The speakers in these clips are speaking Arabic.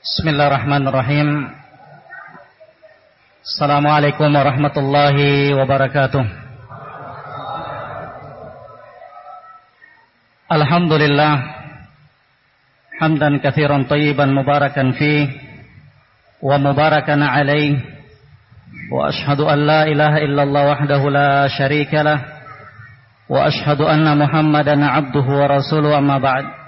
Bismillahirrahmanirrahim. Assalamualaikum warahmatullahi wabarakatuh. Alhamdulillah Hamdan kathiran tayyiban mubarakan fi Wa mubarakan alaih Wa ashadu an la ilaha illallah wahdahu la sharika Wa ashadu anna muhammadan abduhu wa rasuluhu amma ba'd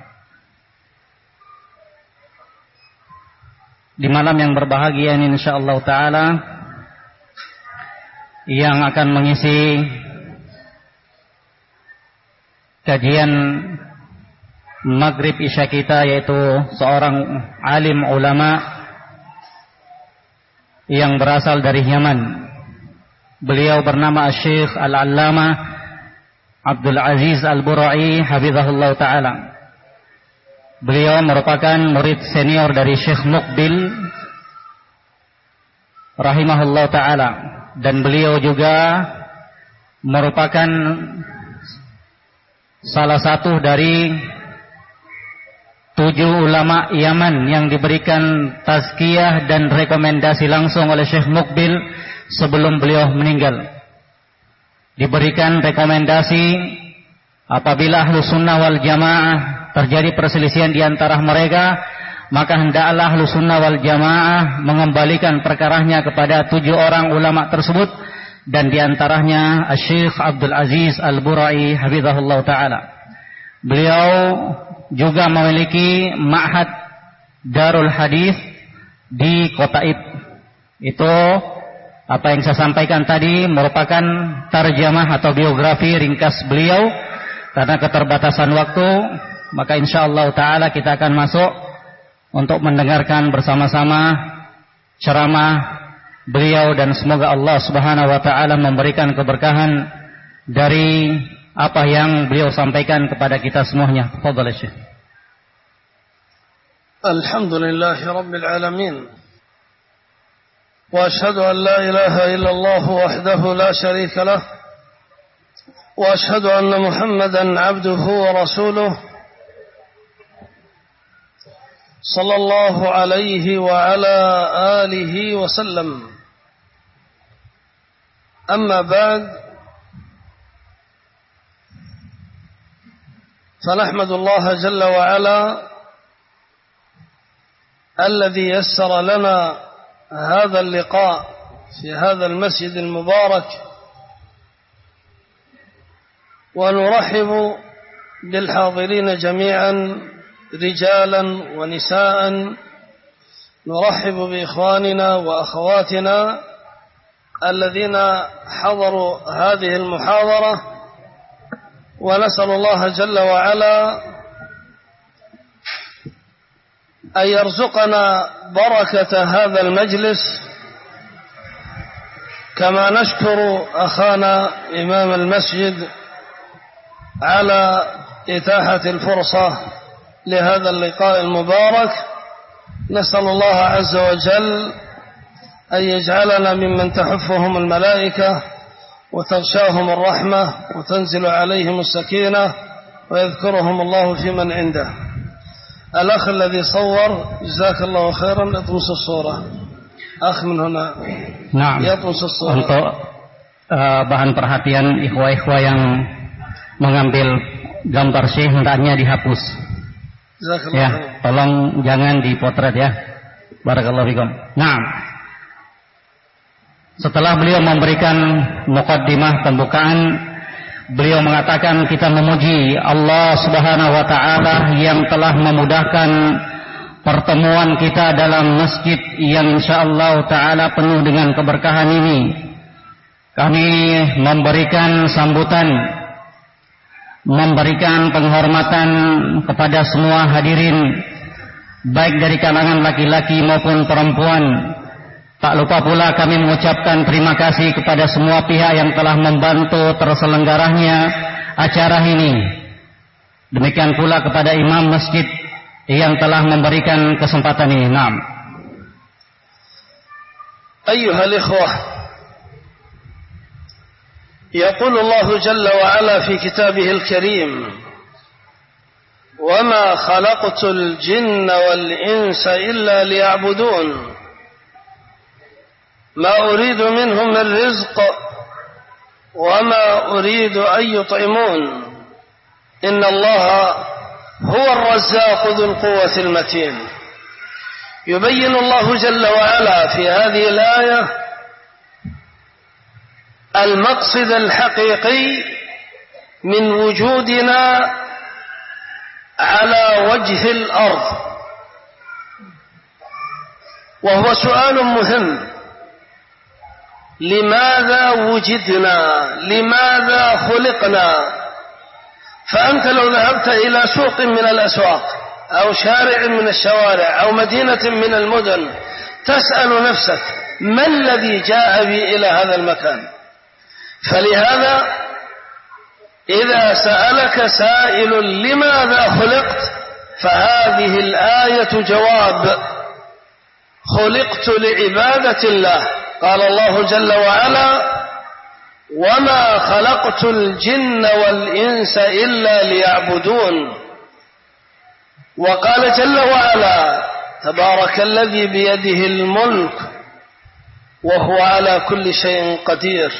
di malam yang berbahagia ini insyaallah taala yang akan mengisi kajian maghrib isya kita yaitu seorang alim ulama yang berasal dari Yaman. Beliau bernama Syekh Al-Allamah Abdul Aziz Al-Burai hafizahullah taala. Beliau merupakan murid senior dari Syekh Mukbil rahimahullah taala dan beliau juga merupakan salah satu dari tujuh ulama Yaman yang diberikan tazkiyah dan rekomendasi langsung oleh Syekh Mukbil sebelum beliau meninggal. Diberikan rekomendasi apabila ahlu sunnah wal jamaah terjadi perselisihan di antara mereka, maka hendaklah Ahlussunnah wal Jamaah mengembalikan perkaranya kepada tujuh orang ulama tersebut dan di antaranya Syekh Abdul Aziz Al-Burai hafizahullah taala. Beliau juga memiliki ma'had Darul Hadis di Kota Ib. Itu apa yang saya sampaikan tadi merupakan tarjamah atau biografi ringkas beliau karena keterbatasan waktu maka insyaallah taala kita akan masuk untuk mendengarkan bersama-sama ceramah beliau dan semoga Allah Subhanahu wa taala memberikan keberkahan dari apa yang beliau sampaikan kepada kita semuanya. Fadhal Syekh. Alhamdulillah rabbil alamin. واشهد ان لا اله الا الله وحده لا شريك له وأشهد أن محمدا عبده ورسوله صلى الله عليه وعلى آله وسلم. أما بعد فنحمد الله جل وعلا الذي يسر لنا هذا اللقاء في هذا المسجد المبارك. ونرحب بالحاضرين جميعا رجالا ونساء. نرحب بإخواننا وأخواتنا الذين حضروا هذه المحاضرة. ونسأل الله جل وعلا أن يرزقنا بركة هذا المجلس. كما نشكر أخانا إمام المسجد على إتاحة الفرصة لهذا اللقاء المبارك نسأل الله عز وجل أن يجعلنا ممن تحفهم الملائكة وتغشاهم الرحمة وتنزل عليهم السكينة ويذكرهم الله في من عنده. الأخ الذي صور جزاك الله خيرا اطمس الصورة. أخ من هنا. نعم. يطمس الصورة. untuk uh, bahan perhatian ikhwah-ikhwah yang mengambil gambar syekh hendaknya dihapus Ya, tolong jangan dipotret ya. Barakallahu fikum. Nah, setelah beliau memberikan mukaddimah pembukaan, beliau mengatakan kita memuji Allah Subhanahu wa taala yang telah memudahkan pertemuan kita dalam masjid yang insyaallah taala penuh dengan keberkahan ini. Kami memberikan sambutan memberikan penghormatan kepada semua hadirin baik dari kalangan laki-laki maupun perempuan. Tak lupa pula kami mengucapkan terima kasih kepada semua pihak yang telah membantu terselenggaranya acara ini. Demikian pula kepada imam masjid yang telah memberikan kesempatan ini. Naam. Ikhwah يقول الله جل وعلا في كتابه الكريم وما خلقت الجن والإنس إلا ليعبدون ما أريد منهم من رزق وما أريد أن يطعمون إن الله هو الرزاق ذو القوة المتين. يبين الله جل وعلا في هذه الآية المقصد الحقيقي من وجودنا على وجه الأرض. وهو سؤال مهم. لماذا وجدنا؟ لماذا خلقنا؟ فأنت لو ذهبت إلى سوق من الأسواق أو شارع من الشوارع أو مدينة من المدن تسأل نفسك ما الذي جاء بي إلى هذا المكان؟ فلهذا إذا سألك سائل لماذا خلقت فهذه الآية جواب. خلقت لعبادة الله. قال الله جل وعلا وما خلقت الجن والإنس إلا ليعبدون. وقال جل وعلا تبارك الذي بيده الملك وهو على كل شيء قدير.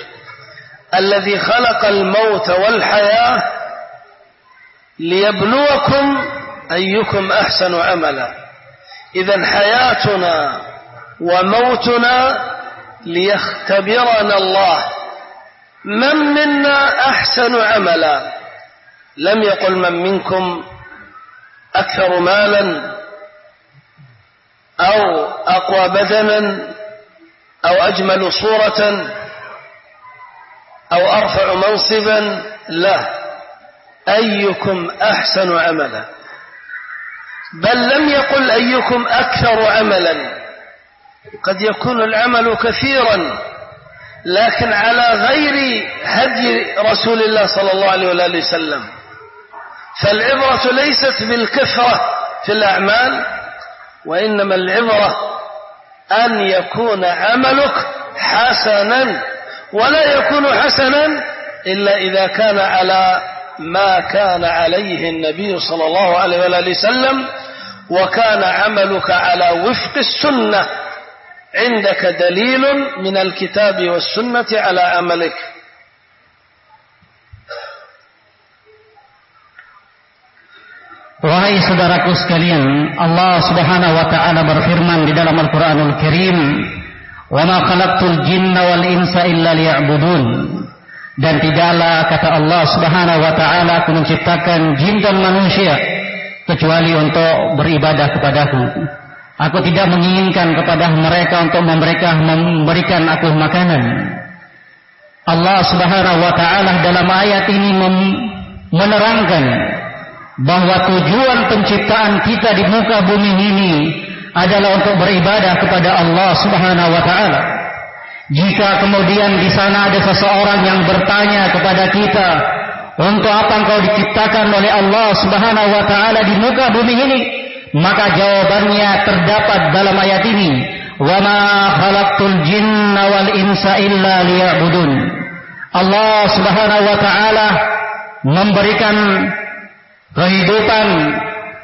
الذي خلق الموت والحياة ليبلوكم أيكم أحسن عملا. إذا حياتنا وموتنا ليختبرنا الله. من منا أحسن عملا؟ لم يقل من منكم أكثر مالا أو أقوى بدنا أو أجمل صورة. أو أرفع منصبا لا أيكم أحسن عملا. بل لم يقل أيكم أكثر عملا. قد يكون العمل كثيرا لكن على غير هدي رسول الله صلى الله عليه وآله وسلم. فالعبرة ليست بالكثرة في الأعمال وإنما العبرة أن يكون عملك حسنا. ولا يكون حسنا إلا إذا كان على ما كان عليه النبي صلى الله عليه وآله وسلم وكان عملك على وفق السنة. عندك دليل من الكتاب والسنة على عملك. Wahai saudaraku sekalian, Allah Subhanahu wa taala berfirman di dalam Al-Qur'anul Karim, "Wa ma khalaqtul jinna wal insa illa liya'budun." Dan tidaklah kata Allah Subhanahu wa taala aku menciptakan jin dan manusia kecuali untuk beribadah kepadaku. Aku tidak menginginkan kepada mereka untuk mereka memberikan aku makanan. Allah Subhanahu wa taala dalam ayat ini menerangkan bahwa tujuan penciptaan kita di muka bumi ini adalah untuk beribadah kepada Allah Subhanahu wa taala. Jika kemudian di sana ada seseorang yang bertanya kepada kita, untuk apa engkau diciptakan oleh Allah Subhanahu wa taala di muka bumi ini? Maka jawabannya terdapat dalam ayat ini. Wa ma jinna wal insa illa liya'budun. Allah Subhanahu wa taala memberikan kehidupan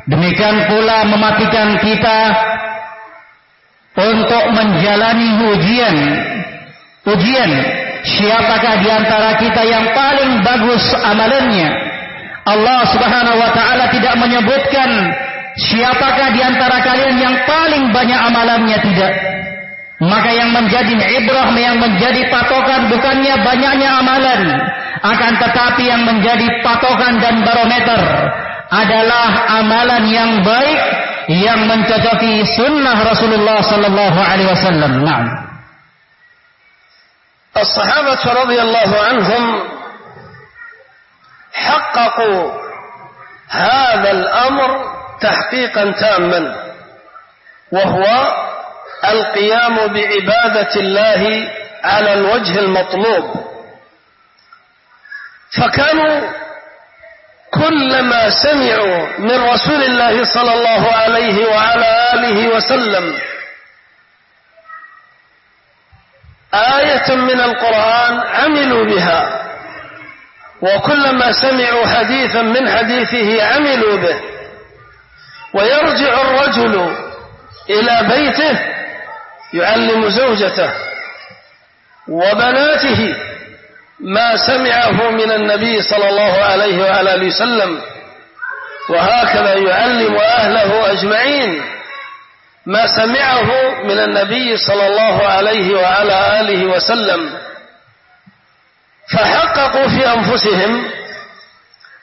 demikian pula mematikan kita untuk menjalani ujian ujian siapakah di antara kita yang paling bagus amalannya Allah Subhanahu wa taala tidak menyebutkan Siapakah di antara kalian yang paling banyak amalannya tidak? Maka yang menjadi ibrah, yang menjadi patokan bukannya banyaknya amalan. Akan tetapi yang menjadi patokan dan barometer adalah amalan yang baik yang mencocoki sunnah Rasulullah sallallahu alaihi wasallam. Naam. الصحابة رضي الله عنهم حققوا هذا الأمر تحقيقا تاما وهو القيام بعبادة الله على الوجه المطلوب فكانوا كلما سمعوا من رسول الله صلى الله عليه وعلى آله وسلم آية من القرآن عملوا بها وكلما سمعوا حديثا من حديثه عملوا به ويرجع الرجل إلى بيته يعلم زوجته وبناته ما سمعه من النبي صلى الله عليه وعلى وسلم. وهكذا يعلم أهله أجمعين. ما سمعه من النبي صلى الله عليه وعلى آله وسلم. فحققوا في أنفسهم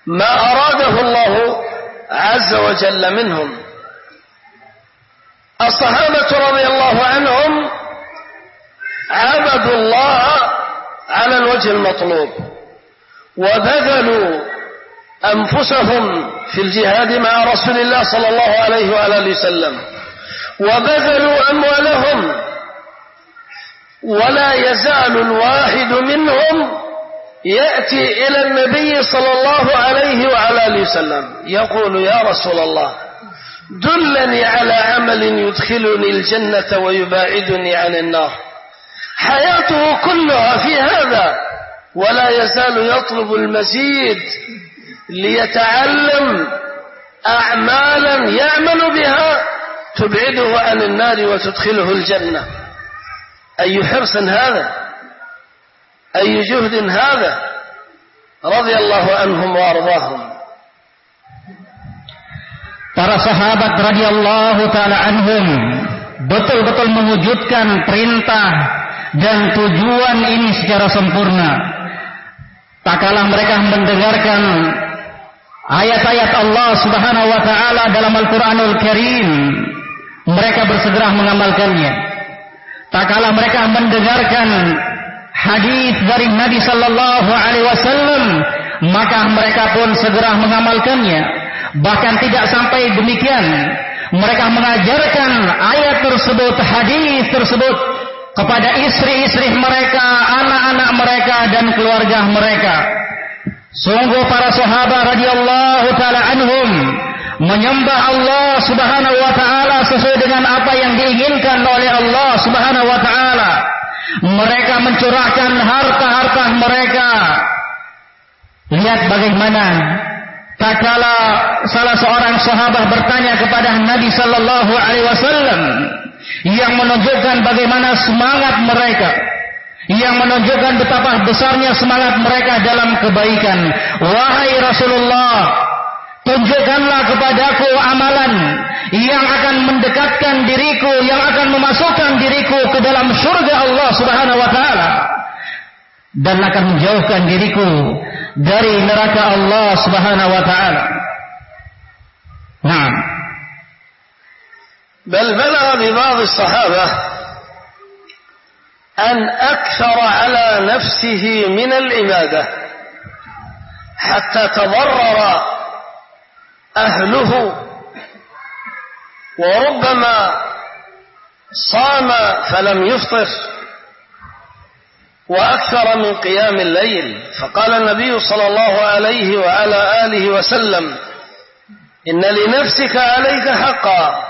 ما أراده الله عز وجل منهم. الصحابة رضي الله عنهم عبدوا الله على الوجه المطلوب وبذلوا أنفسهم في الجهاد مع رسول الله صلى الله عليه وآله وسلم وبذلوا أموالهم ولا يزال الواحد منهم يأتي إلى النبي صلى الله عليه وعلى آله وسلم يقول يا رسول الله دلني على عمل يدخلني الجنة ويباعدني عن النار. حياته كلها في هذا ولا يزال يطلب المزيد ليتعلم أعمالا يعمل بها تبعده عن النار وتدخله الجنة. أي حرص هذا؟ أي جهد هذا؟ رضي الله عنهم وأرضاهم. Para sahabat radhiyallahu taala anhum betul-betul mewujudkan perintah dan tujuan ini secara sempurna. Tak kalah mereka mendengarkan ayat-ayat Allah Subhanahu wa taala dalam Al-Qur'anul Karim, mereka bersegera mengamalkannya. Tak kalah mereka mendengarkan hadis dari Nabi sallallahu alaihi wasallam, maka mereka pun segera mengamalkannya. Bahkan tidak sampai demikian, mereka mengajarkan ayat tersebut, hadis tersebut kepada istri-istri mereka, anak-anak mereka dan keluarga mereka. Sungguh para sahabat radhiyallahu taala anhum menyembah Allah Subhanahu wa taala sesuai dengan apa yang diinginkan oleh Allah Subhanahu wa taala. Mereka mencurahkan harta-harta mereka. Lihat bagaimana tatkala salah seorang sahabat bertanya kepada Nabi sallallahu alaihi wasallam yang menunjukkan bagaimana semangat mereka yang menunjukkan betapa besarnya semangat mereka dalam kebaikan wahai Rasulullah tunjukkanlah kepadaku amalan yang akan mendekatkan diriku yang akan memasukkan diriku ke dalam surga Allah Subhanahu wa taala dan akan menjauhkan diriku dari neraka Allah Subhanahu wa taala. Naam. بل بلغ ببعض الصحابة أن أكثر على نفسه من العبادة حتى تضرر أهله وربما صام فلم يفطر وأكثر من قيام الليل. فقال النبي صلى الله عليه وعلى آله وسلم إن لنفسك عليك حقا.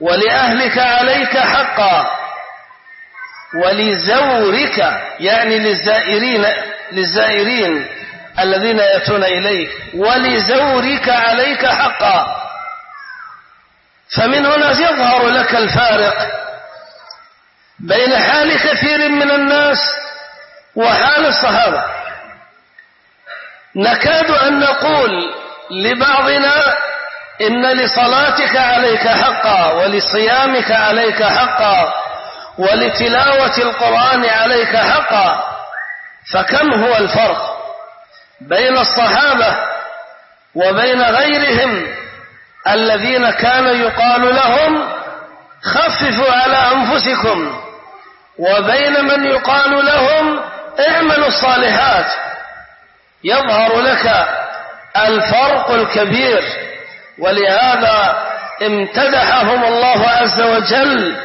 ولأهلك عليك حقا. ولزورك يعني للزائرين للزائرين الذين يأتون إليك. ولزورك عليك حقا. فمن هنا يظهر لك الفارق بين حال كثير من الناس وحال الصحابة. نكاد أن نقول لبعضنا إن لصلاتك عليك حقا ولصيامك عليك حقا ولتلاوة القرآن عليك حقا فكم هو الفرق بين الصحابة وبين غيرهم الذين كان يقال لهم خففوا على أنفسكم وبين من يقال لهم اعملوا الصالحات؟ يظهر لك الفرق الكبير ولهذا امتدحهم الله عز وجل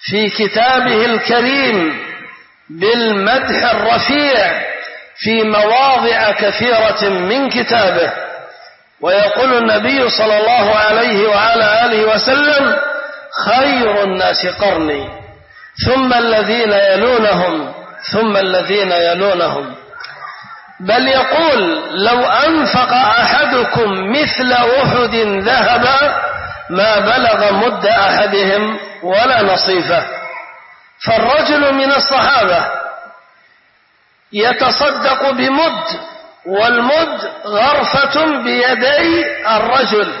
في كتابه الكريم بالمدح الرفيع في مواضع كثيرة من كتابه. ويقول النبي صلى الله عليه وعلى آله وسلم خير الناس قرني ثم الذين يلونهم ثم الذين يلونهم. بل يقول لو أنفق أحدكم مثل أحد ذهبا ما بلغ مد أحدهم ولا نصيفه. فالرجل من الصحابة يتصدق بمد والمد غرفة بيدي الرجل.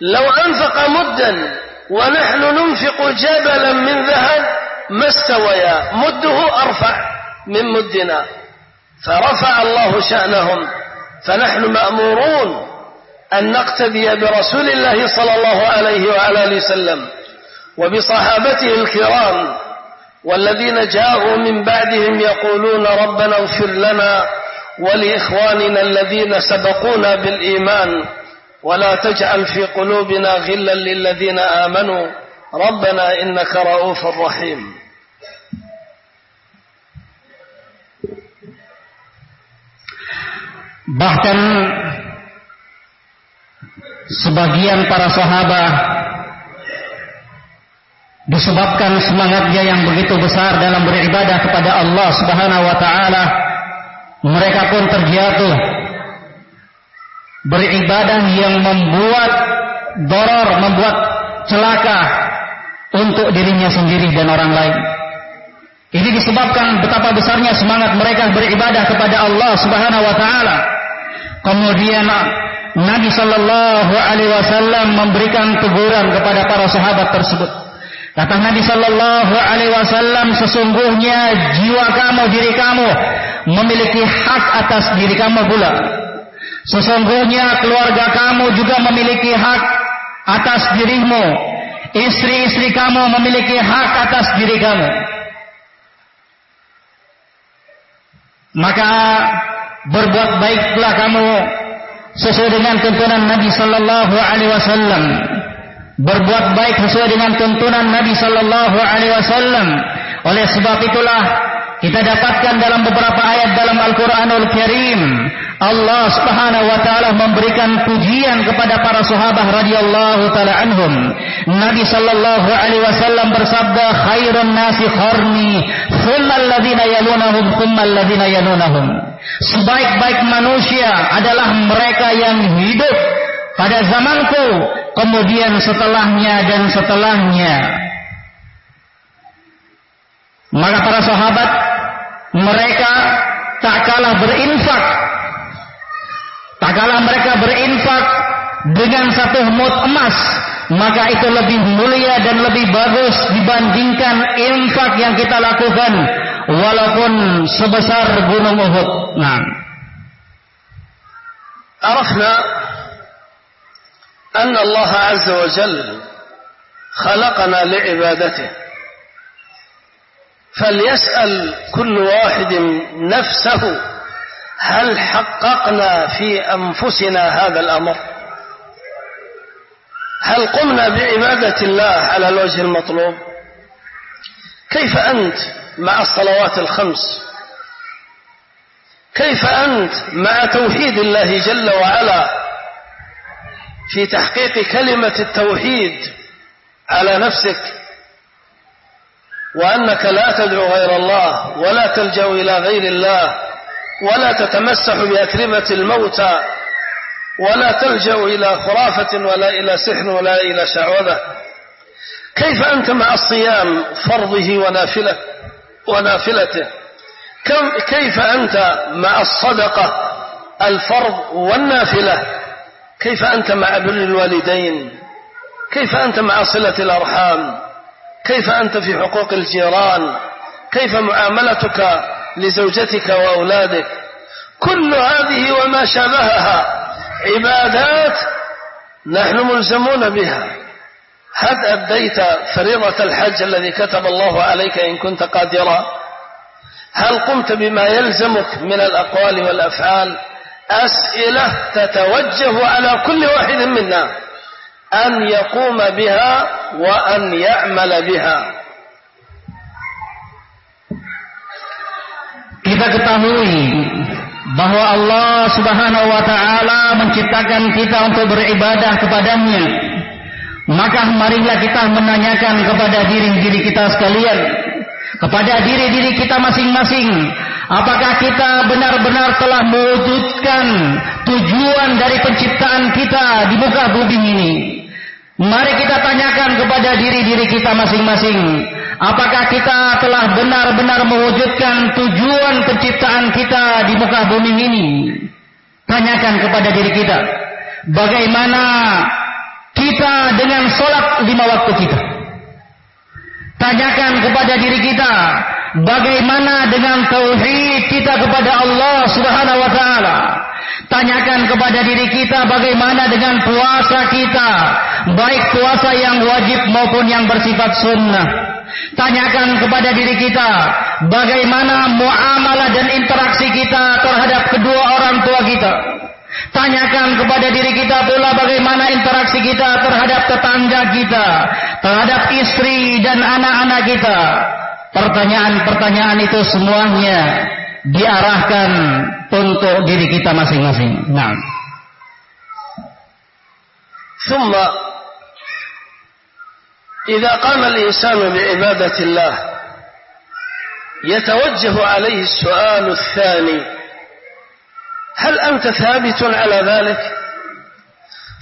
لو أنفق مدا ونحن ننفق جبلا من ذهب ما استويا؟ مده أرفع من مدنا. فرفع الله شأنهم. فنحن مأمورون أن نقتدي برسول الله صلى الله عليه وعلى آله وسلم وبصحابته الكرام والذين جاءوا من بعدهم يقولون ربنا اغفر لنا ولإخواننا الذين سبقونا بالإيمان ولا تجعل في قلوبنا غلا للذين آمنوا. ربنا إنك رؤوف رحيم. Bahkan sebagian para sahabat disebabkan semangatnya yang begitu besar dalam beribadah kepada Allah Subhanahu wa taala mereka pun terjatuh beribadah yang membuat doror, membuat celaka untuk dirinya sendiri dan orang lain. Ini disebabkan betapa besarnya semangat mereka beribadah kepada Allah Subhanahu wa taala. Kemudian Nabi Shallallahu Alaihi Wasallam memberikan teguran kepada para sahabat tersebut. Kata Nabi Shallallahu Alaihi Wasallam, sesungguhnya jiwa kamu, diri kamu memiliki hak atas diri kamu pula. Sesungguhnya keluarga kamu juga memiliki hak atas dirimu. Istri-istri kamu memiliki hak atas diri kamu. Maka berbuat baiklah kamu sesuai dengan tuntunan Nabi sallallahu alaihi wasallam. Berbuat baik sesuai dengan tuntunan Nabi sallallahu alaihi wasallam. Oleh sebab itulah kita dapatkan dalam beberapa ayat dalam Al-Qur'anul Karim Allah Subhanahu wa taala memberikan pujian kepada para sahabat radhiyallahu taala anhum. Nabi sallallahu alaihi wasallam bersabda, "Khairun nasi qarni, thumma alladziina yalunahum, thumma alladziina yalunahum." Sebaik-baik manusia adalah mereka yang hidup pada zamanku, kemudian setelahnya dan setelahnya. Maka para sahabat mereka tak kalah berinfak Tak kala mereka berinfak dengan satu mut emas, maka itu lebih mulia dan lebih bagus dibandingkan infak yang kita lakukan walaupun sebesar gunung Uhud. Nah. عرفنا أن الله عز وجل خلقنا لعبادته فليسأل كل واحد نفسه هل حققنا في أنفسنا هذا الأمر. هل قمنا بعبادة الله على الوجه المطلوب؟ كيف أنت مع الصلوات الخمس؟ كيف أنت مع توحيد الله جل وعلا في تحقيق كلمة التوحيد على نفسك؟ وأنك لا تدعو غير الله ولا تلجأ إلى غير الله ولا تتمسح بأتربة الموتى ولا تلجأ إلى خرافة ولا إلى سحر ولا إلى شعوذة. كيف أنت مع الصيام فرضه ونافلة ونافلته؟ كيف أنت مع الصدقة الفرض والنافلة؟ كيف أنت مع بر الوالدين؟ كيف أنت مع صلة الأرحام؟ كيف أنت في حقوق الجيران؟ كيف معاملتك لزوجتك وأولادك؟ كل هذه وما شابهها عبادات نحن ملزمون بها. هل أديت فريضة الحج الذي كتب الله عليك إن كنت قادرا. هل قمت بما يلزمك من الأقوال والأفعال؟ أسئلة تتوجه على كل واحد منا. an yaquma biha wa an ya'mal biha. Kita ketahui bahwa Allah Subhanahu wa taala menciptakan kita untuk beribadah kepadanya. Maka marilah kita menanyakan kepada diri-diri kita sekalian kepada diri-diri kita masing-masing, Apakah kita benar-benar telah mewujudkan tujuan dari penciptaan kita di muka bumi ini? Mari kita tanyakan kepada diri-diri kita masing-masing. Apakah kita telah benar-benar mewujudkan tujuan penciptaan kita di muka bumi ini? Tanyakan kepada diri kita. Bagaimana kita dengan sholat lima waktu kita? Tanyakan kepada diri kita, bagaimana dengan tauhid kita kepada Allah Subhanahu wa taala? Tanyakan kepada diri kita bagaimana dengan puasa kita, baik puasa yang wajib maupun yang bersifat sunnah. Tanyakan kepada diri kita bagaimana muamalah dan interaksi kita terhadap kedua orang tua kita. Tanyakan kepada diri kita pula bagaimana interaksi kita terhadap tetangga kita, terhadap istri dan anak-anak kita. Pertanyaan-pertanyaan itu semuanya diarahkan untuk diri kita masing-masing. Nah. ثم إذا قام الإنسان بعبادة الله يتوجه عليه السؤال الثاني هل أنت ثابت على ذلك؟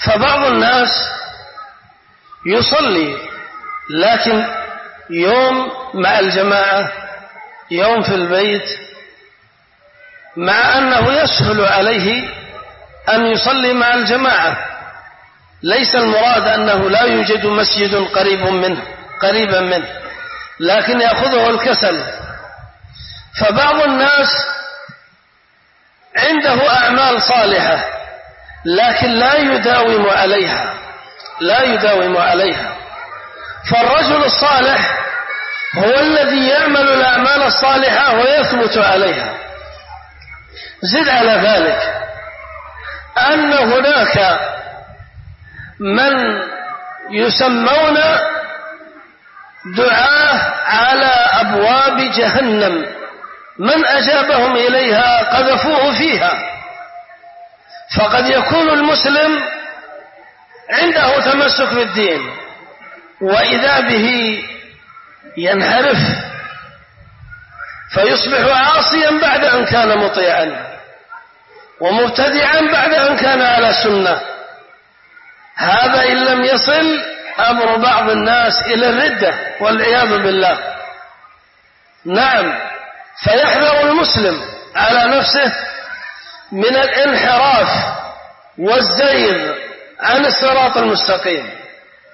فبعض الناس يصلي لكن يوم مع الجماعة يوم في البيت مع أنه يسهل عليه أن يصلي مع الجماعة. ليس المراد أنه لا يوجد مسجد قريب منه قريبا منه لكن يأخذه الكسل. فبعض الناس عنده أعمال صالحة لكن لا يداوم عليها لا يداوم عليها. فالرجل الصالح هو الذي يعمل الأعمال الصالحة ويثبت عليها. زد على ذلك أن هناك من يسمون دعاه على أبواب جهنم. من أجابهم إليها قذفوه فيها. فقد يكون المسلم عنده تمسك بالدين وإذا به ينحرف فيصبح عاصيا بعد أن كان مطيعا ومبتدعا بعد أن كان على سنة. هذا إن لم يصل أمر بعض الناس إلى الردة والعياذ بالله. نعم. فيحذر المسلم على نفسه من الانحراف والزيغ عن الصراط المستقيم.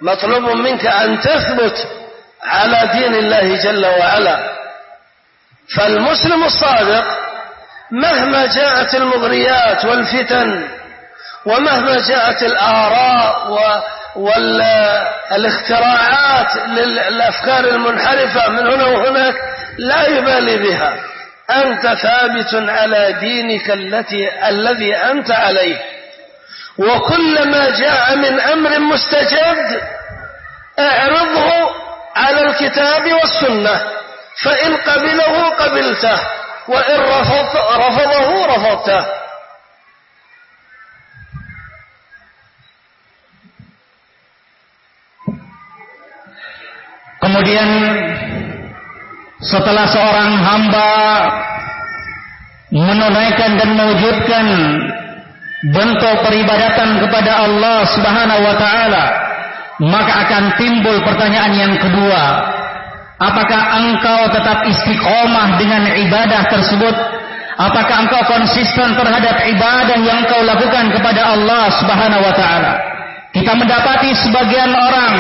مطلوب منك أن تثبت على دين الله جل وعلا. فالمسلم الصادق مهما جاءت المغريات والفتن ومهما جاءت الآراء والاختراعات للأفكار المنحرفة من هنا وهناك لا يبالي بها. أنت ثابت على دينك التي الذي أنت عليه. وكلما جاء من أمر مستجد اعرضه على الكتاب والسنة. فإن قبله قبلته وإن رفض رفضه رفضته. Kemudian setelah seorang hamba menunaikan dan mewujudkan bentuk peribadatan kepada Allah Subhanahu wa taala maka akan timbul pertanyaan yang kedua apakah engkau tetap istiqomah dengan ibadah tersebut? Apakah engkau konsisten terhadap ibadah yang engkau lakukan kepada Allah Subhanahu wa taala? Kita mendapati sebagian orang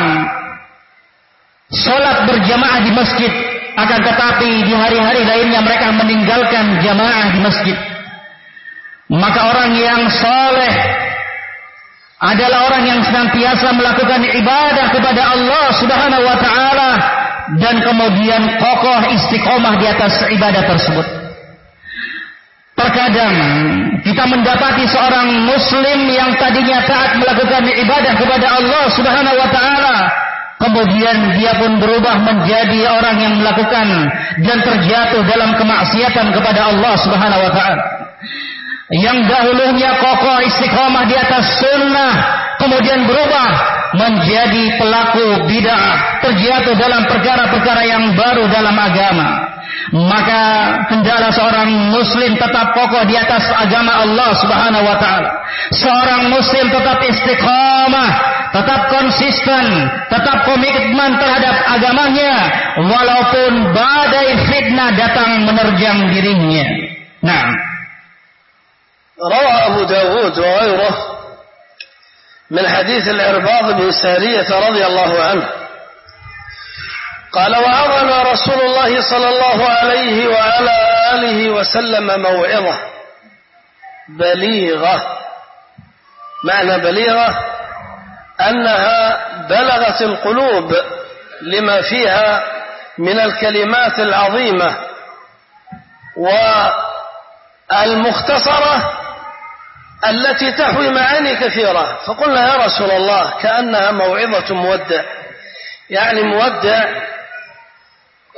salat berjamaah di masjid akan tetapi di hari-hari lainnya mereka meninggalkan jamaah di masjid. Maka orang yang soleh adalah orang yang senantiasa melakukan ibadah kepada Allah Subhanahu wa taala dan kemudian kokoh istiqomah di atas ibadah tersebut. Terkadang kita mendapati seorang muslim yang tadinya taat melakukan ibadah kepada Allah Subhanahu wa taala Kemudian dia pun berubah menjadi orang yang melakukan dan terjatuh dalam kemaksiatan kepada Allah Subhanahu wa taala. Yang dahulunya kokoh istiqomah di atas sunnah, kemudian berubah menjadi pelaku bid'ah, terjatuh dalam perkara-perkara yang baru dalam agama. maka hendaklah seorang muslim tetap kokoh di atas agama Allah Subhanahu wa taala. Seorang muslim tetap istiqamah, tetap konsisten, tetap komitmen terhadap agamanya walaupun badai fitnah datang menerjang dirinya. Nah, روى أبو داود وغيره من حديث العرباض بن سارية رضي الله عنه قال وعظنا رسول الله صلى الله عليه وعلى آله وسلم موعظة بليغة معنى بليغة أنها بلغت القلوب لما فيها من الكلمات العظيمة والمختصرة التي تحوي معاني كثيرة. فقلنا يا رسول الله كأنها موعظة مودع. يعني مودع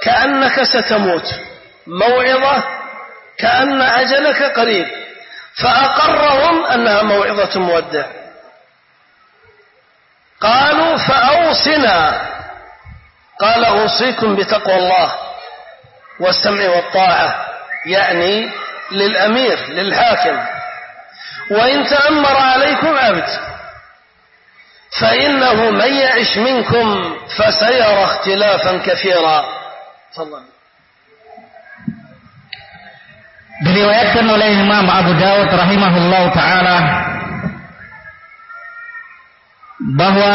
كأنك ستموت. موعظة كأن أجلك قريب. فأقرهم أنها موعظة مودع. قالوا فأوصنا. قال أوصيكم بتقوى الله والسمع والطاعة يعني للأمير للحاكم. وإن تأمر عليكم عبد فإنه من يعش منكم فسيرى اختلافا كثيرا. Diriwayatkan oleh Imam Abu Dawud rahimahullah taala bahwa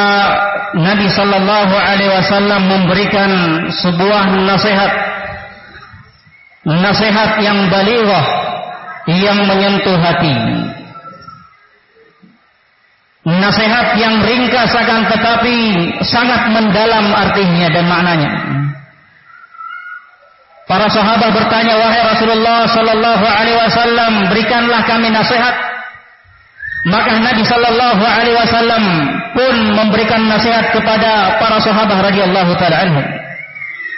Nabi Shallallahu Alaihi Wasallam memberikan sebuah nasihat, nasihat yang balighah yang menyentuh hati, nasihat yang ringkas akan tetapi sangat mendalam artinya dan maknanya. Para sahabat bertanya, wahai Rasulullah Sallallahu Alaihi Wasallam, berikanlah kami nasihat. Maka Nabi Sallallahu Alaihi Wasallam pun memberikan nasihat kepada para sahabat radhiyallahu taala anhum.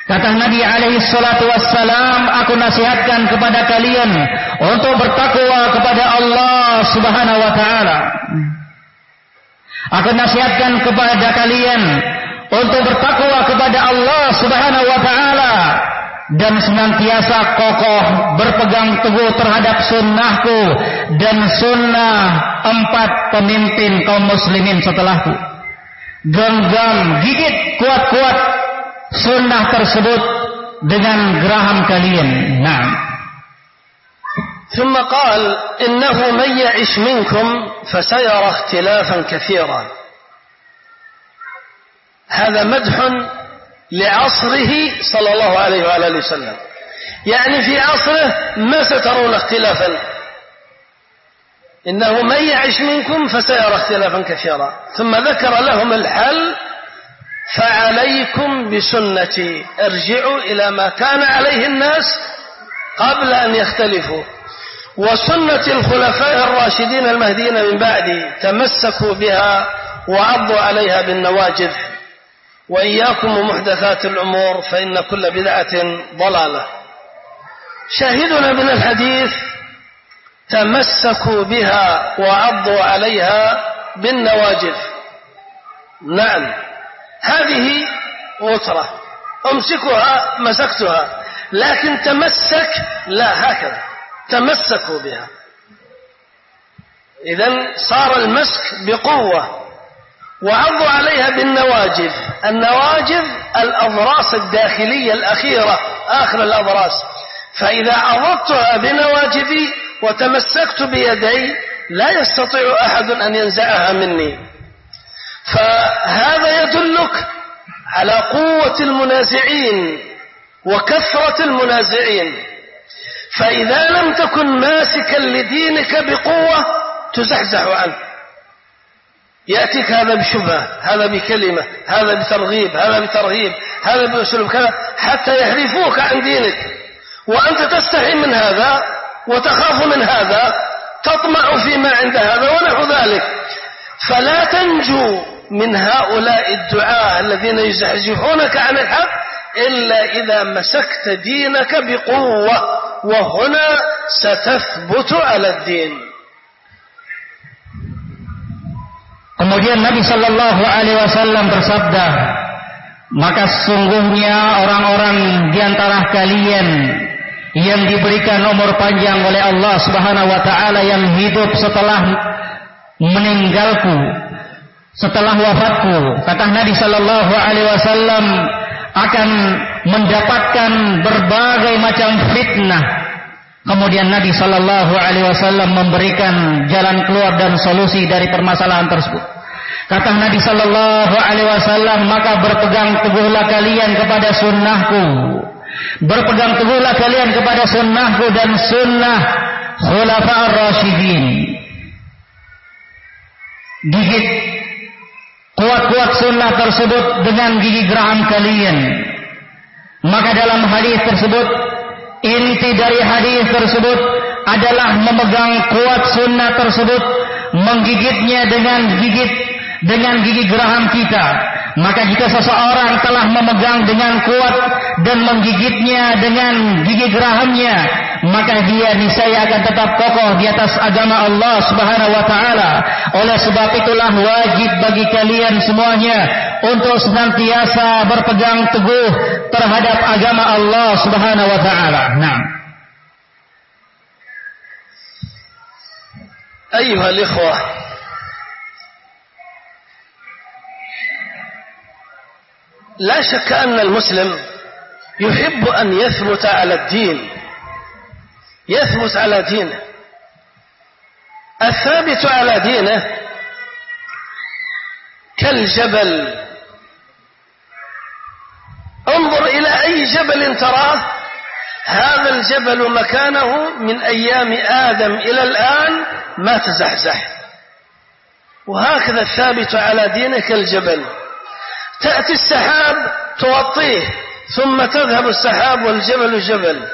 Kata Nabi alaihi salatu wassalam, aku nasihatkan kepada kalian untuk bertakwa kepada Allah Subhanahu wa taala. Aku nasihatkan kepada kalian untuk bertakwa kepada Allah Subhanahu wa taala dan senantiasa kokoh berpegang teguh terhadap sunnahku dan sunnah empat pemimpin kaum muslimin setelahku. Genggam, gigit kuat-kuat sunnah tersebut dengan geraham kalian. Nah. ثم قال إنه من يعش منكم فسيرى اختلافا كثيرا هذا مدح لعصره صلى الله عليه وآله وسلم. يعني في عصره ما سترون اختلافا. إنه من يعش منكم فسيرى اختلافا كثيرا. ثم ذكر لهم الحل فعليكم بسنتي. ارجعوا إلى ما كان عليه الناس قبل أن يختلفوا. وسنة الخلفاء الراشدين المهديين من بعدي تمسكوا بها وعضوا عليها بالنواجذ. وإياكم ومحدثات الأمور فإن كل بدعة ضلالة. شاهدنا من الحديث تمسكوا بها وعضوا عليها بالنواجذ. نعم هذه وترة أمسكها مسكتها لكن تمسك لا هكذا تمسكوا بها. إذا صار المسك بقوة. وعضوا عليها بالنواجذ. النواجذ الأضراس الداخلية الأخيرة آخر الأضراس. فإذا عضدتها بنواجذي وتمسكت بيدي لا يستطيع أحد أن ينزعها مني. فهذا يدلك على قوة المنازعين وكثرة المنازعين. فإذا لم تكن ماسكا لدينك بقوة تزحزح عنه. يأتيك هذا بشبهة هذا بكلمة هذا بترغيب هذا بترهيب هذا بأسلوب كذا حتى يحرفوك عن دينك. وأنت تستحي من هذا وتخاف من هذا تطمع فيما عند هذا ونحو ذلك. فلا تنجو من هؤلاء الدعاة الذين يزحزحونك عن الحق إلا إذا مسكت دينك بقوة وهنا ستثبت على الدين. Kemudian Nabi Shallallahu Alaihi Wasallam bersabda, maka sungguhnya orang-orang di antara kalian yang diberikan umur panjang oleh Allah Subhanahu wa taala yang hidup setelah meninggalku setelah wafatku kata Nabi sallallahu alaihi wasallam akan mendapatkan berbagai macam fitnah kemudian Nabi sallallahu alaihi wasallam memberikan jalan keluar dan solusi dari permasalahan tersebut kata Nabi sallallahu alaihi wasallam maka berpegang teguhlah kalian kepada sunnahku Berpegang teguhlah kalian kepada sunnahku dan sunnah khulafa'ar rasyidin. Gigit kuat-kuat sunnah tersebut dengan gigi geraham kalian. Maka dalam hadis tersebut, inti dari hadis tersebut adalah memegang kuat sunnah tersebut, menggigitnya dengan gigit dengan gigi geraham kita maka jika seseorang telah memegang dengan kuat dan menggigitnya dengan gigi gerahamnya, maka dia niscaya akan tetap kokoh di atas agama Allah Subhanahu wa taala. Oleh sebab itulah wajib bagi kalian semuanya untuk senantiasa berpegang teguh terhadap agama Allah Subhanahu wa taala. Nah. أيها الإخوة لا شك أن المسلم يحب أن يثبت على الدين. يثبت على دينه. الثابت على دينه كالجبل. انظر إلى أي جبل تراه. هذا الجبل مكانه من أيام آدم إلى الآن ما تزحزح. وهكذا الثابت على دينه كالجبل. تأتي السحاب تغطيه ثم تذهب السحاب والجبل جبل.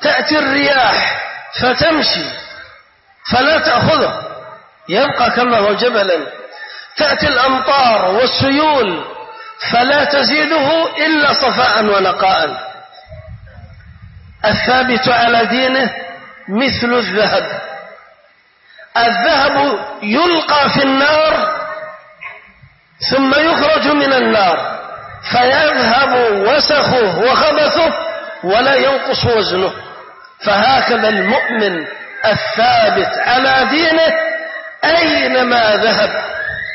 تأتي الرياح فتمشي فلا تأخذه يبقى كما هو جبلا. تأتي الأمطار والسيول فلا تزيده إلا صفاء ونقاء. الثابت على دينه مثل الذهب. الذهب يلقى في النار ثم يخرج من النار فيذهب وسخه وخبثه ولا ينقص وزنه. فهكذا المؤمن الثابت على دينه أينما ذهب.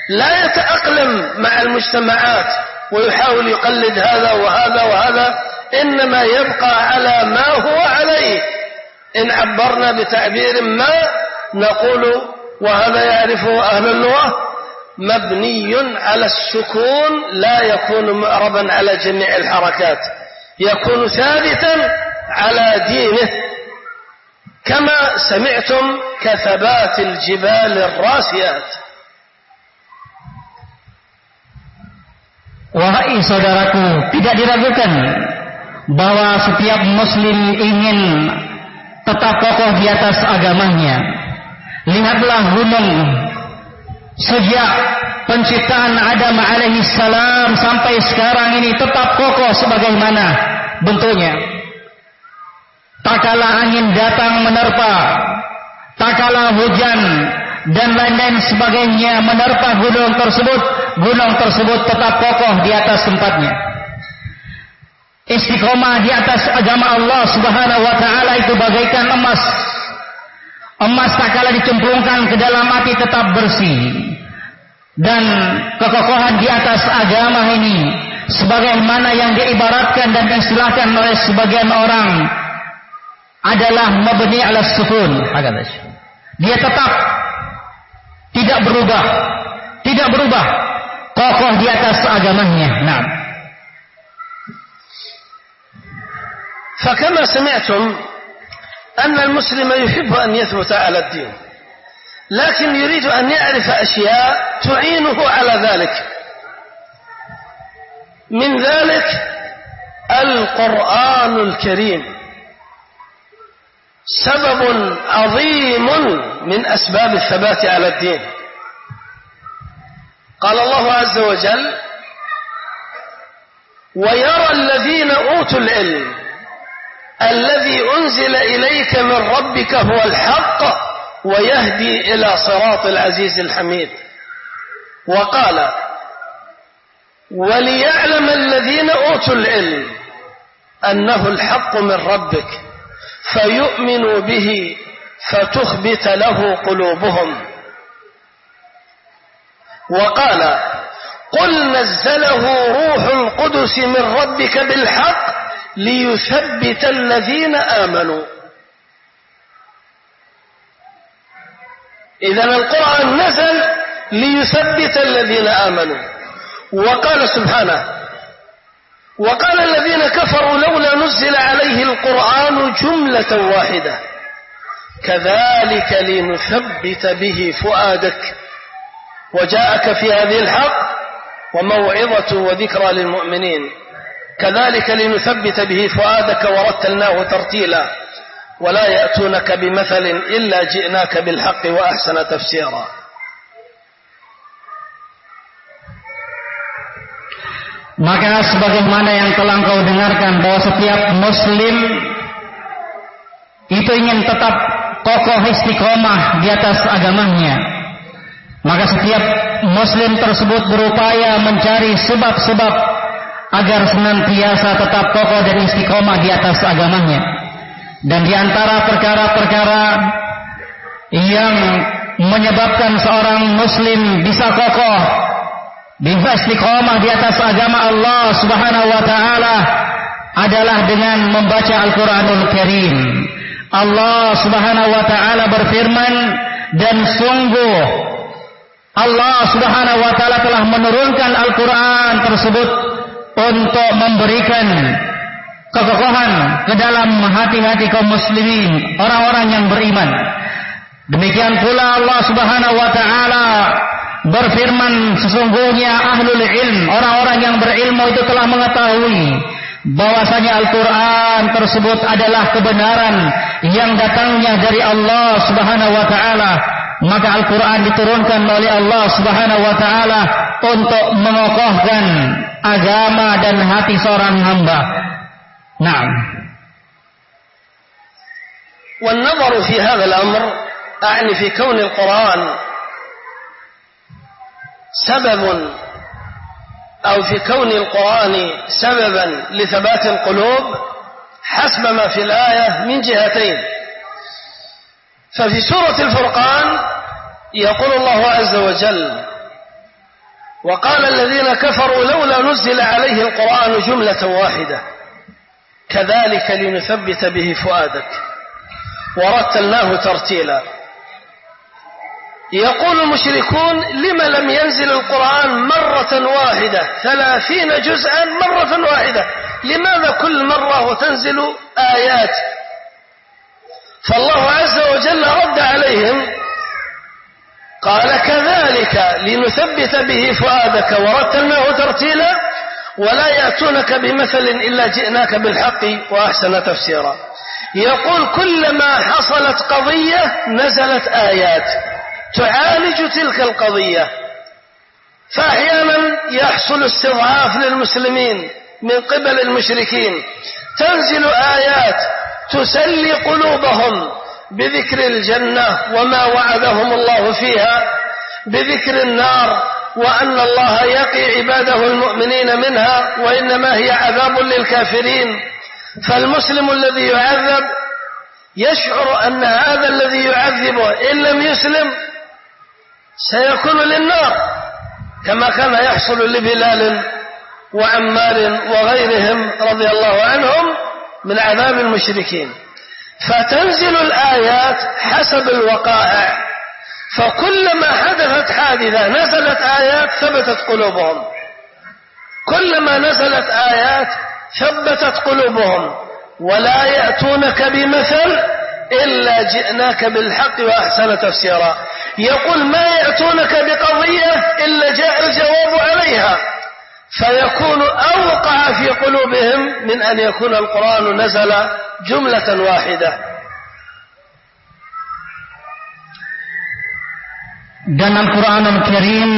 لا يتأقلم مع المجتمعات ويحاول يقلد هذا وهذا وهذا إنما يبقى على ما هو عليه. إن عبرنا بتعبير ما نقول وهذا يعرفه أهل اللغة مبني على السكون لا يكون معربا على جميع الحركات يكون ثابتا على دينه كما سمعتم كثبات الجبال الراسيات Wahai saudaraku, tidak diragukan bahwa setiap muslim ingin tetap kokoh di atas agamanya. Lihatlah gunung Sejak penciptaan Adam alaihi salam sampai sekarang ini tetap kokoh sebagaimana bentuknya. Tak kala angin datang menerpa, tak kala hujan dan lain-lain sebagainya menerpa gunung tersebut, gunung tersebut tetap kokoh di atas tempatnya. Istiqomah di atas agama Allah Subhanahu wa taala itu bagaikan emas Emas tak kala dicemplungkan ke dalam api tetap bersih. Dan kekokohan di atas agama ini sebagaimana yang diibaratkan dan diistilahkan oleh sebagian orang adalah mabni ala sukun. Dia tetap tidak berubah, tidak berubah, kokoh di atas agamanya. Nah. فكما سمعتم أن المسلم يحب أن يثبت على الدين لكن يريد أن يعرف أشياء تعينه على ذلك. من ذلك القرآن الكريم. سبب عظيم من أسباب الثبات على الدين. قال الله عز وجل ويرى الذين أوتوا العلم الذي أنزل إليك من ربك هو الحق ويهدي إلى صراط العزيز الحميد. وقال وليعلم الذين أوتوا العلم أنه الحق من ربك فيؤمنوا به فتخبت له قلوبهم. وقال قل نزله روح القدس من ربك بالحق ليثبت الذين آمنوا. إذا القرآن نزل ليثبت الذين آمنوا. وقال سبحانه وقال الذين كفروا لولا نزل عليه القرآن جملة واحدة. كذلك لنثبت به فؤادك. وجاءك في هذه الحق وموعظة وذكرى للمؤمنين. كذلك لنثبت به فؤادك ورتلناه ترتيلا ولا يأتونك بمثل إلا جئناك بالحق وأحسن تفسيرا Maka sebagaimana yang telah kau dengarkan bahwa setiap muslim itu ingin tetap kokoh istiqomah di atas agamanya. Maka setiap muslim tersebut berupaya mencari sebab-sebab agar senantiasa tetap kokoh dan istiqomah di atas agamanya. Dan di antara perkara-perkara yang menyebabkan seorang muslim bisa kokoh bisa istiqomah di atas agama Allah Subhanahu wa taala adalah dengan membaca Al-Qur'anul Karim. Allah Subhanahu wa taala berfirman dan sungguh Allah Subhanahu wa taala telah menurunkan Al-Qur'an tersebut untuk memberikan kekokohan ke dalam hati-hati kaum muslimin, orang-orang yang beriman. Demikian pula Allah Subhanahu wa taala berfirman sesungguhnya ahlul ilm orang-orang yang berilmu itu telah mengetahui bahwasanya Al-Qur'an tersebut adalah kebenaran yang datangnya dari Allah Subhanahu wa taala maka Al-Qur'an diturunkan oleh Allah Subhanahu wa taala untuk mengokohkan agama dan hati seorang hamba. Naam. والنظر في هذا الأمر أعني في كون القرآن سبب أو في كون القرآن سببا لثبات القلوب حسب ما في الآية من جهتين ففي سورة الفرقان يقول الله عز وجل وقال الذين كفروا لولا نزل عليه القرآن جملة واحدة كذلك لنثبت به فؤادك ورتلناه ترتيلا. يقول المشركون لما لم ينزل القرآن مرة واحدة ثلاثين جزءا مرة واحدة لماذا كل مرة وتنزل آيات فالله عز وجل رد عليهم قال كذلك لنثبت به فؤادك ورتلناه ترتيلا ولا يأتونك بمثل إلا جئناك بالحق وأحسن تفسيرا. يقول كلما حصلت قضية نزلت آيات تعالج تلك القضية. فأحيانا يحصل استضعاف للمسلمين من قبل المشركين تنزل آيات تسلي قلوبهم بذكر الجنة وما وعدهم الله فيها بذكر النار وأن الله يقي عباده المؤمنين منها وإنما هي عذاب للكافرين. فالمسلم الذي يعذب يشعر أن هذا الذي يعذبه إن لم يسلم سيكون للنار كما كان يحصل لبلال وعمار وغيرهم رضي الله عنهم من عذاب المشركين. فتنزل الآيات حسب الوقائع. فكلما حدثت حادثة نزلت آيات ثبتت قلوبهم. كلما نزلت آيات ثبتت قلوبهم. ولا يأتونك بمثل إلا جئناك بالحق وأحسن تفسيرا. يقول ما يأتونك بقضية إلا جاء الجواب عليها. فيكون أوقع في قلوبهم من أن يكون القرآن نزل جملة واحدة dan Al-Quran Al-Karim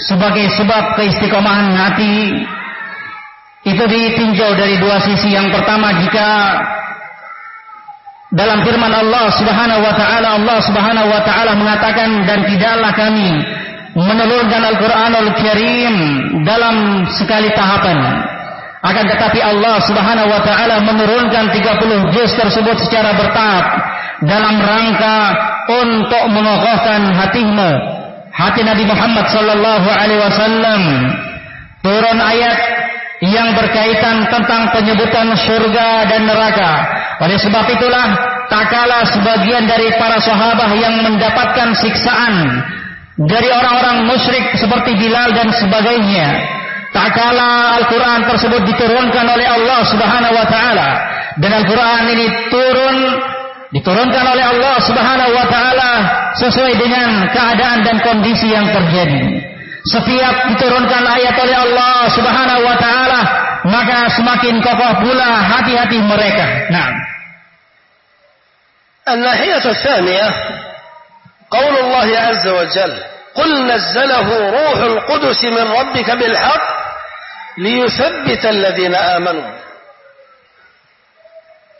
sebagai sebab keistiqomahan hati itu ditinjau dari dua sisi. Yang pertama jika Dalam firman Allah Subhanahu wa taala Allah Subhanahu wa taala mengatakan dan tidaklah kami menurunkan Al-Quranul Karim dalam sekali tahapan. Akan tetapi Allah Subhanahu wa taala menurunkan 30 juz tersebut secara bertahap dalam rangka untuk mengokohkan hatimu, hati Nabi Muhammad sallallahu alaihi wasallam. Turun ayat yang berkaitan tentang penyebutan surga dan neraka. Oleh sebab itulah tak kalah sebagian dari para sahabat yang mendapatkan siksaan dari orang-orang musyrik seperti Bilal dan sebagainya. Tak kala Al-Quran tersebut diturunkan oleh Allah Subhanahu Wa Taala dan Al-Quran ini turun diturunkan oleh Allah Subhanahu Wa Taala sesuai dengan keadaan dan kondisi yang terjadi. Setiap diturunkan ayat oleh Allah Subhanahu Wa Taala maka semakin kokoh pula hati-hati mereka. Nah. الناحية الثانية قول الله عز وجل قل نزله روح القدس من ربك بالحق ليثبت الذين آمنوا.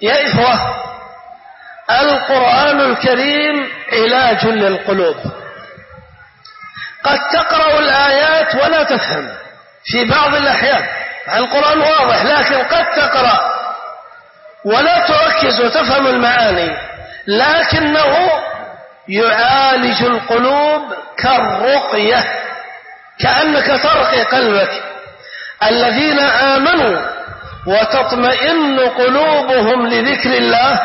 يا إخوة القرآن الكريم علاج للقلوب. قد تقرأ الآيات ولا تفهم في بعض الأحيان. القرآن واضح لكن قد تقرأ ولا تركز وتفهم المعاني لكنه يعالج القلوب كالرقية كأنك ترقي قلبك. الذين آمنوا وتطمئن قلوبهم لذكر الله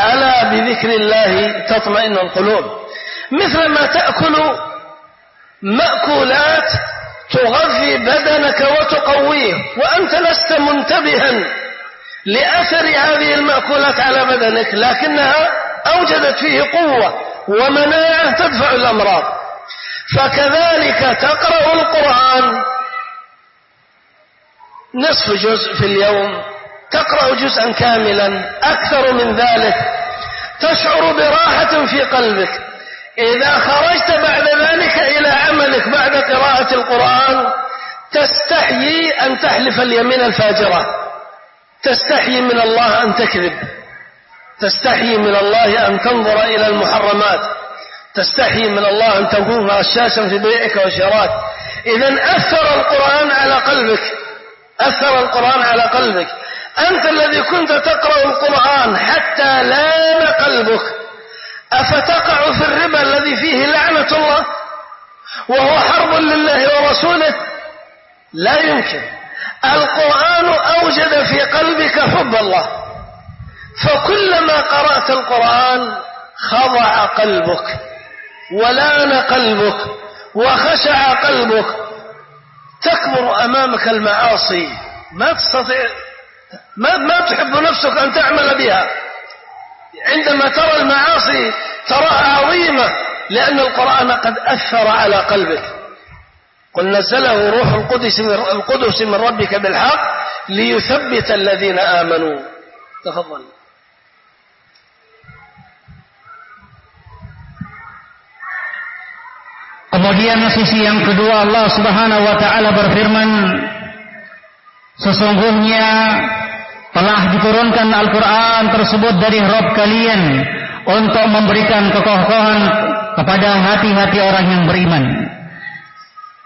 ألا بذكر الله تطمئن القلوب. مثل ما تأكل مأكولات تغذي بدنك وتقويه وأنت لست منتبها لأثر هذه المأكولات على بدنك لكنها أوجدت فيه قوة. ومناعة تدفع الأمراض. فكذلك تقرأ القرآن. نصف جزء في اليوم. تقرأ جزءا كاملا. أكثر من ذلك. تشعر براحة في قلبك. إذا خرجت بعد ذلك إلى عملك بعد قراءة القرآن تستحيي أن تحلف اليمين الفاجرة. تستحيي من الله أن تكذب. تستحيي من الله أن تنظر إلى المحرمات. تستحيي من الله أن تكون غشاشا في بيعك وشراك. إذا أثر القرآن على قلبك. أثر القرآن على قلبك. أنت الذي كنت تقرأ القرآن حتى لأن قلبك. أفتقع في الربا الذي فيه لعنة الله؟ وهو حرب لله ورسوله؟ لا يمكن. القرآن أوجد في قلبك حب الله. فكلما قرأت القرآن خضع قلبك ولان قلبك وخشع قلبك. تكبر أمامك المعاصي. ما تستطيع ما, ما تحب نفسك أن تعمل بها. عندما ترى المعاصي تراها عظيمة لأن القرآن قد أثر على قلبك. قل نزله روح القدس من, القدس من ربك بالحق ليثبت الذين آمنوا. تفضل. Kemudian sisi yang kedua Allah Subhanahu wa taala berfirman Sesungguhnya telah diturunkan Al-Qur'an tersebut dari Rabb kalian untuk memberikan kekokohan kepada hati-hati orang yang beriman.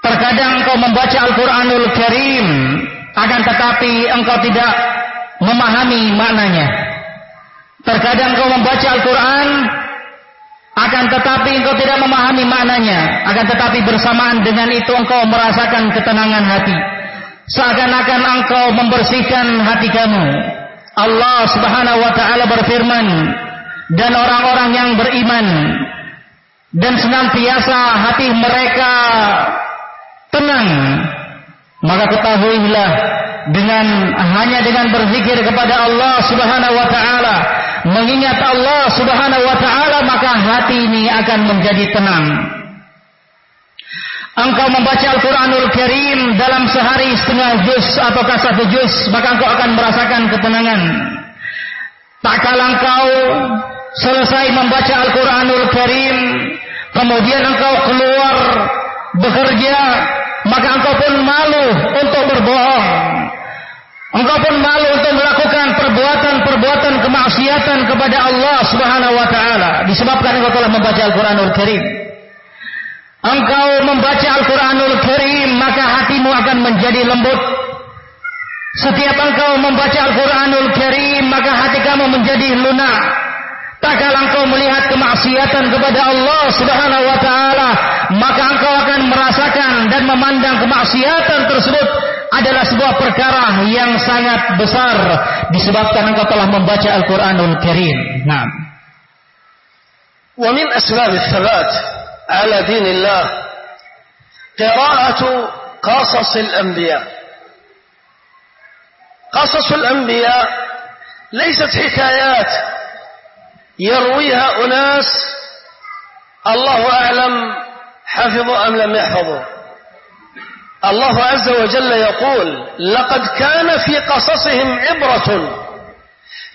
Terkadang engkau membaca Al-Qur'anul Karim akan tetapi engkau tidak memahami maknanya. Terkadang engkau membaca Al-Quran akan tetapi engkau tidak memahami maknanya. Akan tetapi bersamaan dengan itu engkau merasakan ketenangan hati. Seakan-akan engkau membersihkan hati kamu. Allah subhanahu wa ta'ala berfirman. Dan orang-orang yang beriman. Dan senantiasa hati mereka tenang. Maka ketahuilah dengan hanya dengan berzikir kepada Allah Subhanahu wa taala mengingat Allah Subhanahu wa taala maka hati ini akan menjadi tenang. Engkau membaca Al-Qur'anul Karim dalam sehari setengah juz atau satu juz, maka engkau akan merasakan ketenangan. Tak kala engkau selesai membaca Al-Qur'anul Karim, kemudian engkau keluar bekerja, maka engkau pun malu untuk berbohong. Engkau pun malu untuk melakukan perbuatan-perbuatan kemaksiatan kepada Allah Subhanahu wa taala disebabkan engkau telah membaca Al-Qur'anul Karim. engkau membaca Al-Quranul Karim maka hatimu akan menjadi lembut. Setiap engkau membaca Al-Quranul Karim maka hati kamu menjadi lunak. Tak kala engkau melihat kemaksiatan kepada Allah Subhanahu wa taala, maka engkau akan merasakan dan memandang kemaksiatan tersebut adalah sebuah perkara yang sangat besar disebabkan engkau telah membaca Al-Qur'anul Karim. Nah. ومن أسباب الثبات على دين الله قراءة قصص الأنبياء قصص الأنبياء ليست حكايات يرويها أناس الله أعلم حفظوا أم لم يحفظوا الله عز وجل يقول لقد كان في قصصهم عبرة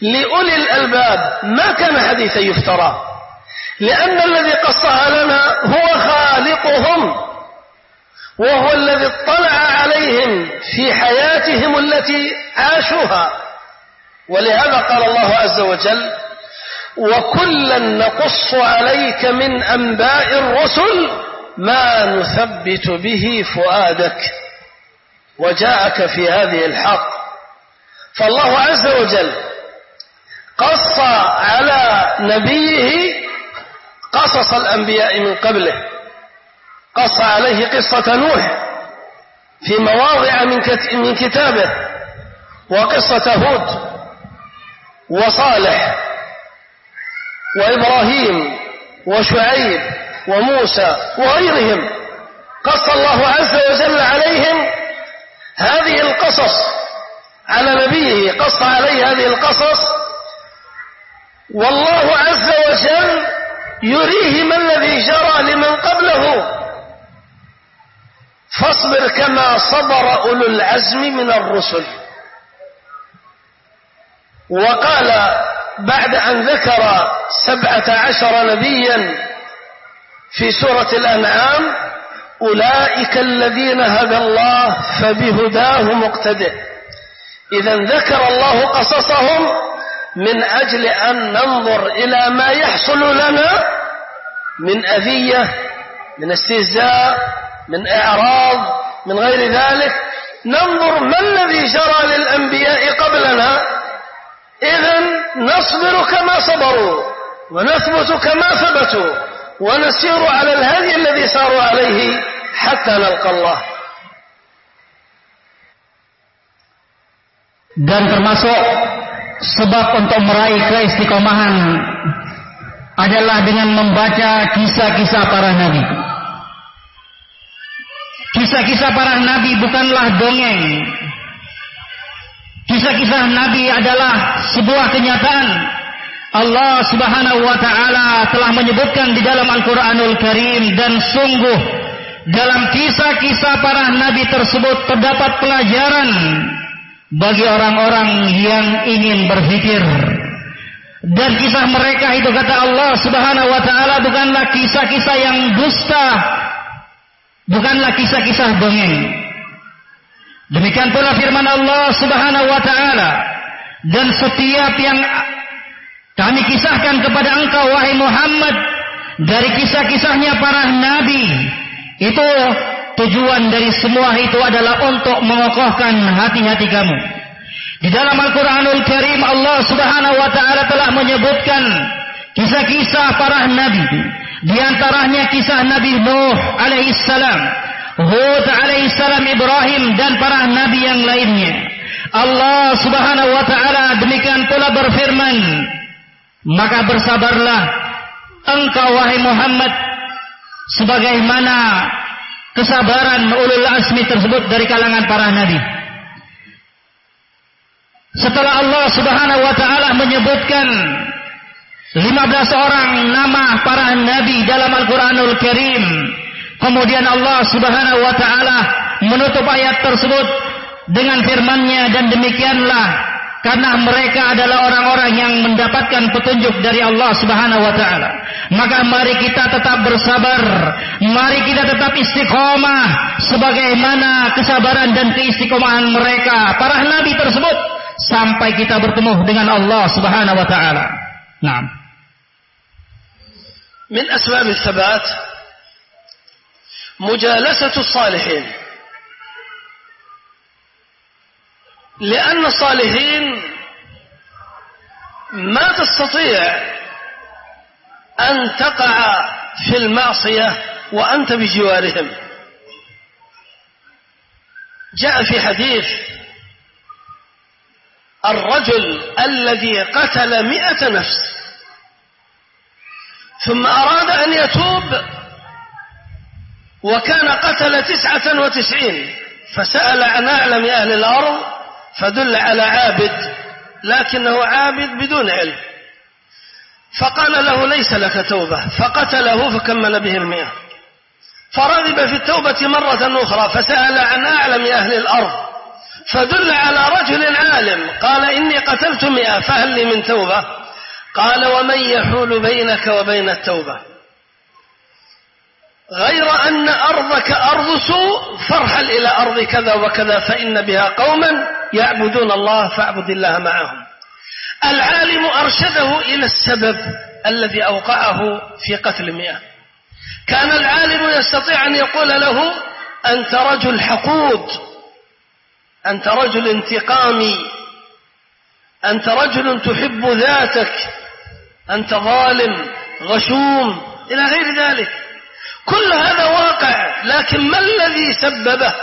لأولي الألباب. ما كان حديثا يفترى. لأن الذي قصها لنا هو خالقهم وهو الذي اطلع عليهم في حياتهم التي عاشوها. ولهذا قال الله عز وجل وكلا نقص عليك من أنباء الرسل ما نثبت به فؤادك وجاءك في هذه الحق. فالله عز وجل قص على نبيه قصص الأنبياء من قبله. قص عليه قصة نوح في مواضع من كتابه وقصة هود وصالح وإبراهيم وشعيب وموسى وغيرهم قص الله عز وجل عليهم هذه القصص على نبيه قص عليه هذه القصص. والله عز وجل يريه ما الذي جرى لمن قبله. فاصبر كما صبر أولو العزم من الرسل. وقال بعد أن ذكر سبعة عشر نبيا في سورة الأنعام أولئك الذين هدى الله فبهداه مقتدئ. إذا ذكر الله قصصهم من أجل أن ننظر إلى ما يحصل لنا من أذية من استهزاء من إعراض من غير ذلك. ننظر ما الذي جرى للأنبياء قبلنا. إذا نصبر كما صبروا ونثبت كما ثبتوا. ونسير على الهدي الذي ساروا عليه حتى نلقى الله dan termasuk sebab untuk meraih keistiqomahan adalah dengan membaca kisah-kisah para nabi. Kisah-kisah para nabi bukanlah dongeng, Kisah-kisah Nabi adalah sebuah kenyataan. Allah Subhanahu wa taala telah menyebutkan di dalam Al-Qur'anul Karim dan sungguh dalam kisah-kisah para nabi tersebut terdapat pelajaran bagi orang-orang yang ingin berpikir. Dan kisah mereka itu kata Allah Subhanahu wa taala bukanlah kisah-kisah yang dusta, bukanlah kisah-kisah dongeng. Demikian pula firman Allah Subhanahu wa taala dan setiap yang kami kisahkan kepada engkau wahai Muhammad dari kisah-kisahnya para nabi itu tujuan dari semua itu adalah untuk mengokohkan hati-hati kamu. Di dalam Al-Qur'anul Karim Allah Subhanahu wa taala telah menyebutkan kisah-kisah para nabi. Di antaranya kisah Nabi Nuh alaihi salam Hud alaihissalam Ibrahim dan para nabi yang lainnya. Allah subhanahu wa ta'ala demikian pula berfirman. Maka bersabarlah engkau wahai Muhammad. Sebagaimana kesabaran ulul asmi tersebut dari kalangan para nabi. Setelah Allah subhanahu wa ta'ala menyebutkan 15 orang nama para nabi dalam Al-Quranul Karim. Kemudian Allah Subhanahu wa taala menutup ayat tersebut dengan firman-Nya dan demikianlah karena mereka adalah orang-orang yang mendapatkan petunjuk dari Allah Subhanahu wa taala. Maka mari kita tetap bersabar, mari kita tetap istiqomah sebagaimana kesabaran dan keistiqomahan mereka para nabi tersebut sampai kita bertemu dengan Allah Subhanahu wa taala. Naam. Min asbab thabat mujalasatu salihin. لأن الصالحين ما تستطيع أن تقع في المعصية وأنت بجوارهم. جاء في حديث الرجل الذي قتل مئة نفس ثم أراد أن يتوب وكان قتل تسعة وتسعين فسأل عن أعلم أهل الأرض فدل على عابد لكنه عابد بدون علم. فقال له ليس لك توبة فقتله فكمل به المئة. فرغب في التوبة مرة أخرى فسأل عن أعلم أهل الأرض فدل على رجل عالم قال إني قتلت مئة فهل لي من توبة؟ قال ومن يحول بينك وبين التوبة؟ غير أن أرضك أرض سوء فارحل إلى أرض كذا وكذا فإن بها قوما يعبدون الله فاعبد الله معهم. العالم أرشده إلى السبب الذي أوقعه في قتل مئة. كان العالم يستطيع أن يقول له أنت رجل حقود أنت رجل انتقامي أنت رجل تحب ذاتك أنت ظالم غشوم إلى غير ذلك. كل هذا واقع لكن ما الذي سببه؟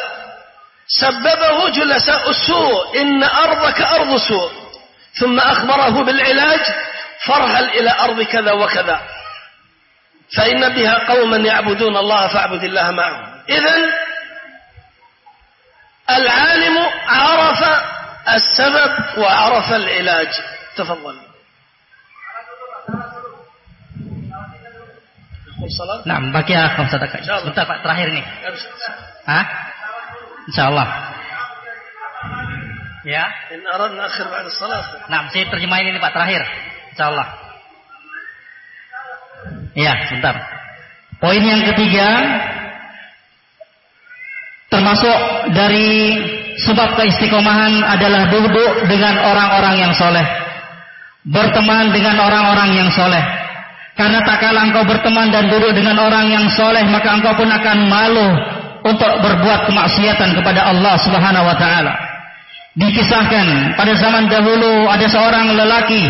سببه جلساء السوء إن أرضك أرض سوء. ثم أخبره بالعلاج فارحل إلى أرض كذا وكذا. فإن بها قوما يعبدون الله فاعبد الله معهم. إذن العالم عرف السبب وعرف العلاج. تفضل. Nah, bagi akham sedekah. Sebentar Pak, terakhir nih. Hah? Insyaallah. Ya. In aradna akhir ba'da salat. Nah, saya terjemahin ini Pak terakhir. Insyaallah. Ya, sebentar. Poin yang ketiga termasuk dari sebab keistiqomahan adalah duduk dengan orang-orang yang soleh. Berteman dengan orang-orang yang soleh. Karena tak kala engkau berteman dan duduk dengan orang yang soleh, maka engkau pun akan malu untuk berbuat kemaksiatan kepada Allah Subhanahu wa taala. Dikisahkan pada zaman dahulu ada seorang lelaki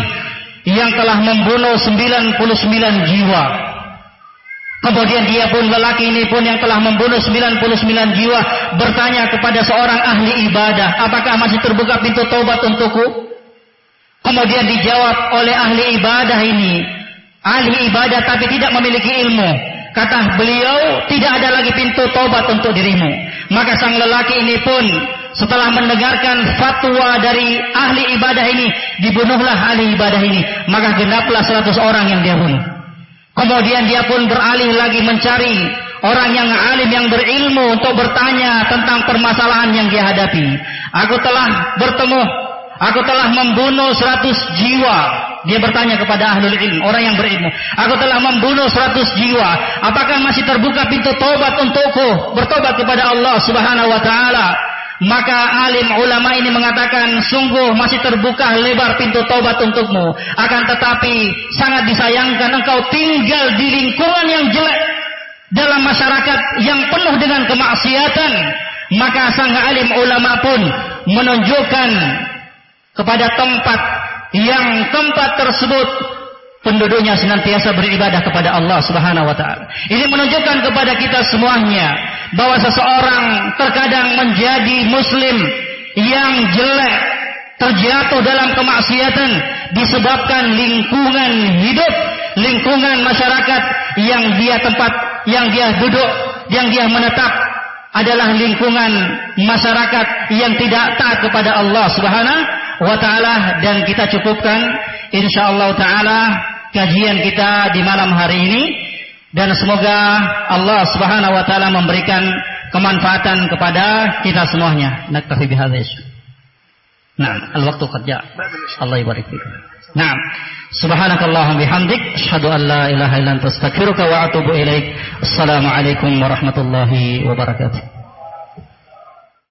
yang telah membunuh 99 jiwa. Kemudian dia pun lelaki ini pun yang telah membunuh 99 jiwa bertanya kepada seorang ahli ibadah, apakah masih terbuka pintu taubat untukku? Kemudian dijawab oleh ahli ibadah ini, ahli ibadah tapi tidak memiliki ilmu. Kata beliau, tidak ada lagi pintu taubat untuk dirimu. Maka sang lelaki ini pun setelah mendengarkan fatwa dari ahli ibadah ini, dibunuhlah ahli ibadah ini. Maka genaplah 100 orang yang dia bunuh. Kemudian dia pun beralih lagi mencari orang yang alim yang berilmu untuk bertanya tentang permasalahan yang dia hadapi. Aku telah bertemu, aku telah membunuh 100 jiwa. Dia bertanya kepada ahli ilmu, orang yang berilmu. Aku telah membunuh 100 jiwa. Apakah masih terbuka pintu tobat untukku? Bertobat kepada Allah Subhanahu wa taala. Maka alim ulama ini mengatakan sungguh masih terbuka lebar pintu taubat untukmu. Akan tetapi sangat disayangkan engkau tinggal di lingkungan yang jelek dalam masyarakat yang penuh dengan kemaksiatan. Maka sang alim ulama pun menunjukkan kepada tempat yang tempat tersebut penduduknya senantiasa beribadah kepada Allah Subhanahu wa taala. Ini menunjukkan kepada kita semuanya bahwa seseorang terkadang menjadi muslim yang jelek, terjatuh dalam kemaksiatan disebabkan lingkungan hidup, lingkungan masyarakat yang dia tempat, yang dia duduk, yang dia menetap adalah lingkungan masyarakat yang tidak taat kepada Allah Subhanahu wa taala. Dan kita cukupkan insyaallah taala kajian kita di malam hari ini. Dan semoga Allah Subhanahu wa taala memberikan kemanfaatan kepada kita semuanya. Naktafi Nah, al-waktu kerja. Allah ibarik kita. Nah, subhanakallah bihamdik. Ashadu an la ilaha ilan tastakfiruka wa atubu ilaik. Warahmatullahi wabarakatuh.